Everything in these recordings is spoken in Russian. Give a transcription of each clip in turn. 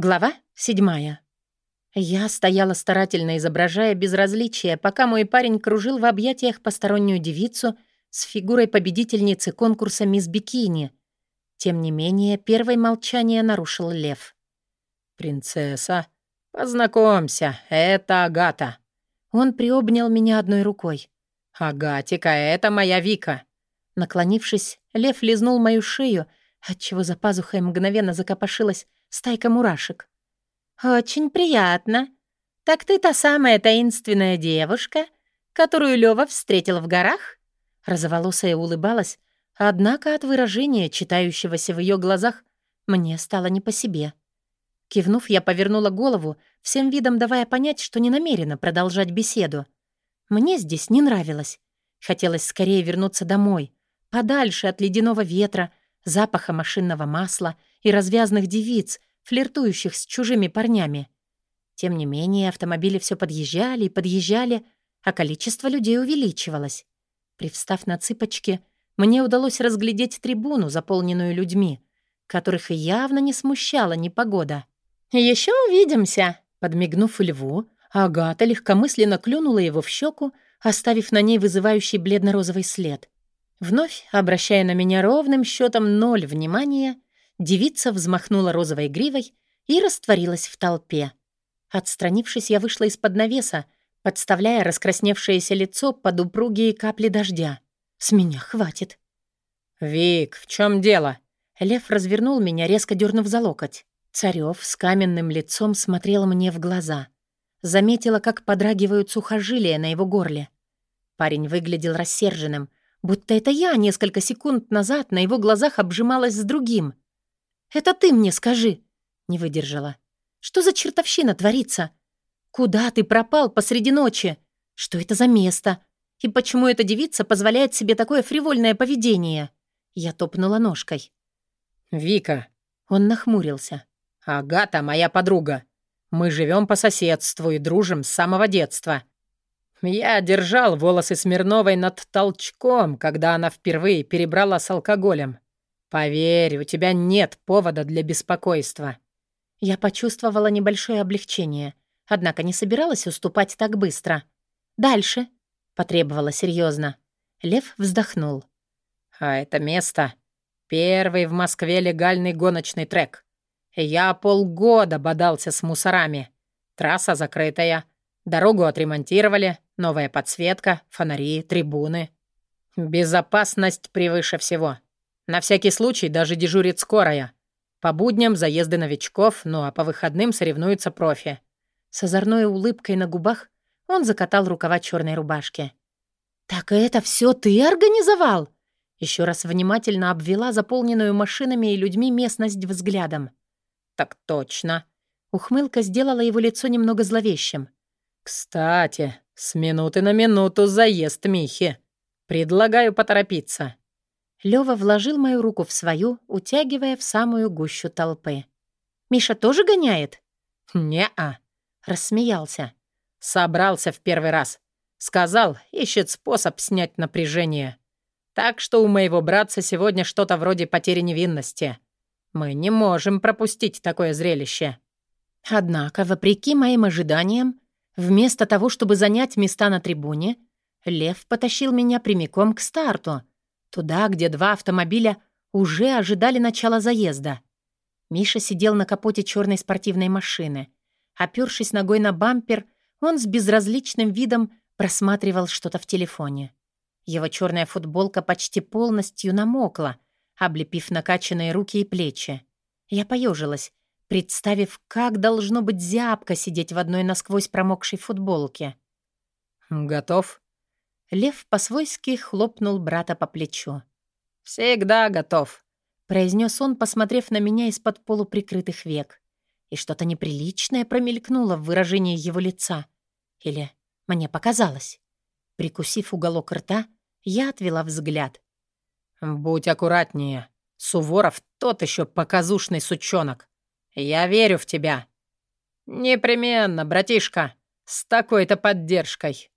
Глава седьмая. Я стояла старательно, изображая безразличие, пока мой парень кружил в объятиях постороннюю девицу с фигурой победительницы конкурса «Мисс Бикини». Тем не менее, первое молчание нарушил Лев. «Принцесса, познакомься, это Агата». Он приобнял меня одной рукой. «Агатика, это моя Вика». Наклонившись, Лев лизнул мою шею, отчего за пазухой мгновенно закопошилась стайка мурашек. «Очень приятно. Так ты та самая таинственная девушка, которую Лёва встретил в горах?» Розоволосая улыбалась, однако от выражения, читающегося в её глазах, мне стало не по себе. Кивнув, я повернула голову, всем видом давая понять, что не намерена продолжать беседу. Мне здесь не нравилось. Хотелось скорее вернуться домой, подальше от ледяного ветра, запаха машинного масла и развязных девиц, флиртующих с чужими парнями. Тем не менее, автомобили все подъезжали и подъезжали, а количество людей увеличивалось. Привстав на цыпочки, мне удалось разглядеть трибуну, заполненную людьми, которых явно не смущала непогода. «Еще увидимся!» Подмигнув льву, Агата легкомысленно клюнула его в щеку, оставив на ней вызывающий бледно-розовый след. Вновь, обращая на меня ровным счетом ноль внимания, девица взмахнула розовой гривой и растворилась в толпе. Отстранившись, я вышла из-под навеса, подставляя раскрасневшееся лицо под упругие капли дождя. С меня хватит. «Вик, в чем дело?» Лев развернул меня, резко дернув за локоть. Царев с каменным лицом смотрел мне в глаза. Заметила, как подрагивают сухожилия на его горле. Парень выглядел рассерженным, Будто это я несколько секунд назад на его глазах обжималась с другим. «Это ты мне скажи!» — не выдержала. «Что за чертовщина творится? Куда ты пропал посреди ночи? Что это за место? И почему эта девица позволяет себе такое фривольное поведение?» Я топнула ножкой. «Вика!» Он нахмурился. «Агата моя подруга. Мы живем по соседству и дружим с самого детства. Я держал волосы Смирновой над толчком, когда она впервые перебрала с алкоголем. Поверь, у тебя нет повода для беспокойства. Я почувствовала небольшое облегчение, однако не собиралась уступать так быстро. «Дальше», — потребовала серьезно. Лев вздохнул. «А это место — первый в Москве легальный гоночный трек. Я полгода бодался с мусорами. Трасса закрытая, дорогу отремонтировали, Новая подсветка, фонари, трибуны. Безопасность превыше всего. На всякий случай даже дежурит скорая. По будням заезды новичков, ну а по выходным соревнуются профи. С озорной улыбкой на губах он закатал рукава черной рубашки. «Так это все ты организовал?» Еще раз внимательно обвела заполненную машинами и людьми местность взглядом. «Так точно». Ухмылка сделала его лицо немного зловещим. «Кстати, с минуты на минуту заезд Михи. Предлагаю поторопиться». Лёва вложил мою руку в свою, утягивая в самую гущу толпы. «Миша тоже гоняет?» «Не-а», — рассмеялся. «Собрался в первый раз. Сказал, ищет способ снять напряжение. Так что у моего братца сегодня что-то вроде потери невинности. Мы не можем пропустить такое зрелище». Однако, вопреки моим ожиданиям, Вместо того, чтобы занять места на трибуне, Лев потащил меня прямиком к старту, туда, где два автомобиля уже ожидали начала заезда. Миша сидел на капоте черной спортивной машины. Опёршись ногой на бампер, он с безразличным видом просматривал что-то в телефоне. Его черная футболка почти полностью намокла, облепив накачанные руки и плечи. Я поежилась, представив, как должно быть зябко сидеть в одной насквозь промокшей футболке. «Готов?» Лев по-свойски хлопнул брата по плечу. «Всегда готов», — произнес он, посмотрев на меня из-под полуприкрытых век. И что-то неприличное промелькнуло в выражении его лица. Или мне показалось. Прикусив уголок рта, я отвела взгляд. «Будь аккуратнее. Суворов тот еще показушный сучонок. «Я верю в тебя». «Непременно, братишка, с такой-то поддержкой».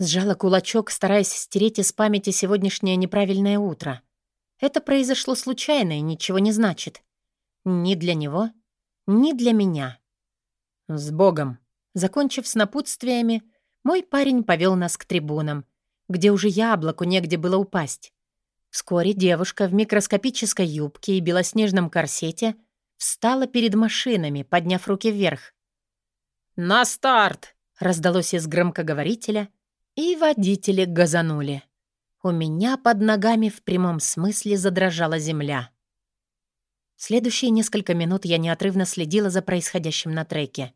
Сжала кулачок, стараясь стереть из памяти сегодняшнее неправильное утро. Это произошло случайно и ничего не значит. Ни для него, не для меня. «С Богом!» Закончив с напутствиями, мой парень повел нас к трибунам, где уже яблоку негде было упасть. Вскоре девушка в микроскопической юбке и белоснежном корсете встала перед машинами, подняв руки вверх. «На старт!» — раздалось из громкоговорителя, и водители газанули. У меня под ногами в прямом смысле задрожала земля. Следующие несколько минут я неотрывно следила за происходящим на треке.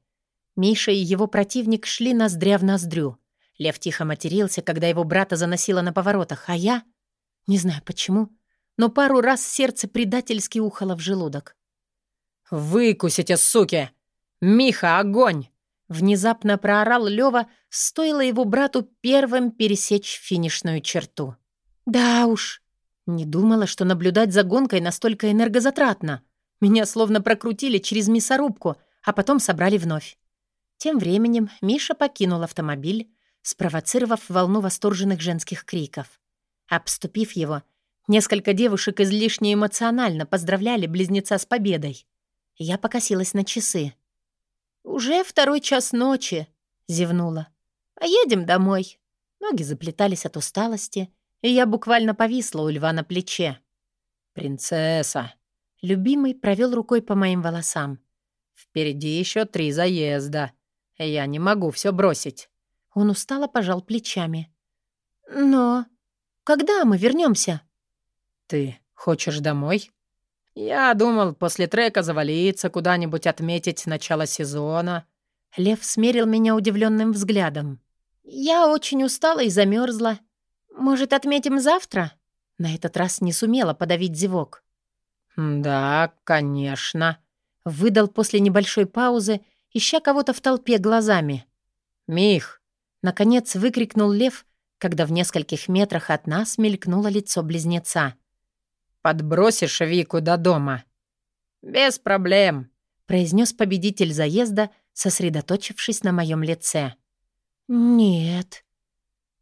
Миша и его противник шли ноздря в ноздрю. Лев тихо матерился, когда его брата заносило на поворотах, а я... Не знаю почему, но пару раз сердце предательски ухало в желудок. «Выкусите, суки! Миха, огонь!» Внезапно проорал Лёва, стоило его брату первым пересечь финишную черту. «Да уж, не думала, что наблюдать за гонкой настолько энергозатратно. Меня словно прокрутили через мясорубку, а потом собрали вновь. Тем временем Миша покинул автомобиль, спровоцировав волну восторженных женских криков. Обступив его, несколько девушек излишне эмоционально поздравляли близнеца с победой. Я покосилась на часы. «Уже второй час ночи», — зевнула. «Поедем домой». Ноги заплетались от усталости, и я буквально повисла у льва на плече. «Принцесса!» Любимый провел рукой по моим волосам. «Впереди еще три заезда. Я не могу все бросить». Он устало пожал плечами. «Но когда мы вернемся? «Ты хочешь домой?» «Я думал, после трека завалиться куда-нибудь отметить начало сезона». Лев смерил меня удивленным взглядом. «Я очень устала и замерзла. Может, отметим завтра?» На этот раз не сумела подавить зевок. «Да, конечно», — выдал после небольшой паузы, ища кого-то в толпе глазами. «Мих!» — наконец выкрикнул Лев, когда в нескольких метрах от нас мелькнуло лицо близнеца. «Подбросишь Вику до дома?» «Без проблем», — произнес победитель заезда, сосредоточившись на моем лице. «Нет».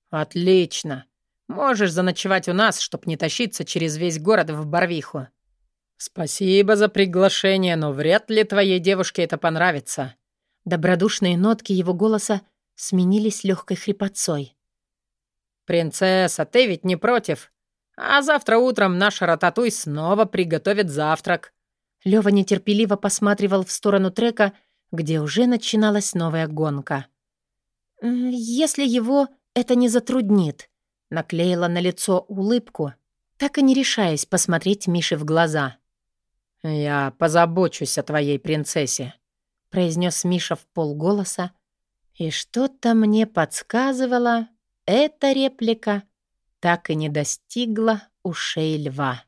«Отлично. Можешь заночевать у нас, чтоб не тащиться через весь город в Барвиху. Спасибо за приглашение, но вряд ли твоей девушке это понравится». Добродушные нотки его голоса сменились легкой хрипотцой. «Принцесса, ты ведь не против? А завтра утром наш рататуй снова приготовит завтрак». Лёва нетерпеливо посматривал в сторону трека, где уже начиналась новая гонка. «Если его это не затруднит», — наклеила на лицо улыбку, так и не решаясь посмотреть Мише в глаза. «Я позабочусь о твоей принцессе», — произнес Миша в полголоса, и что-то мне подсказывало, эта реплика так и не достигла ушей льва.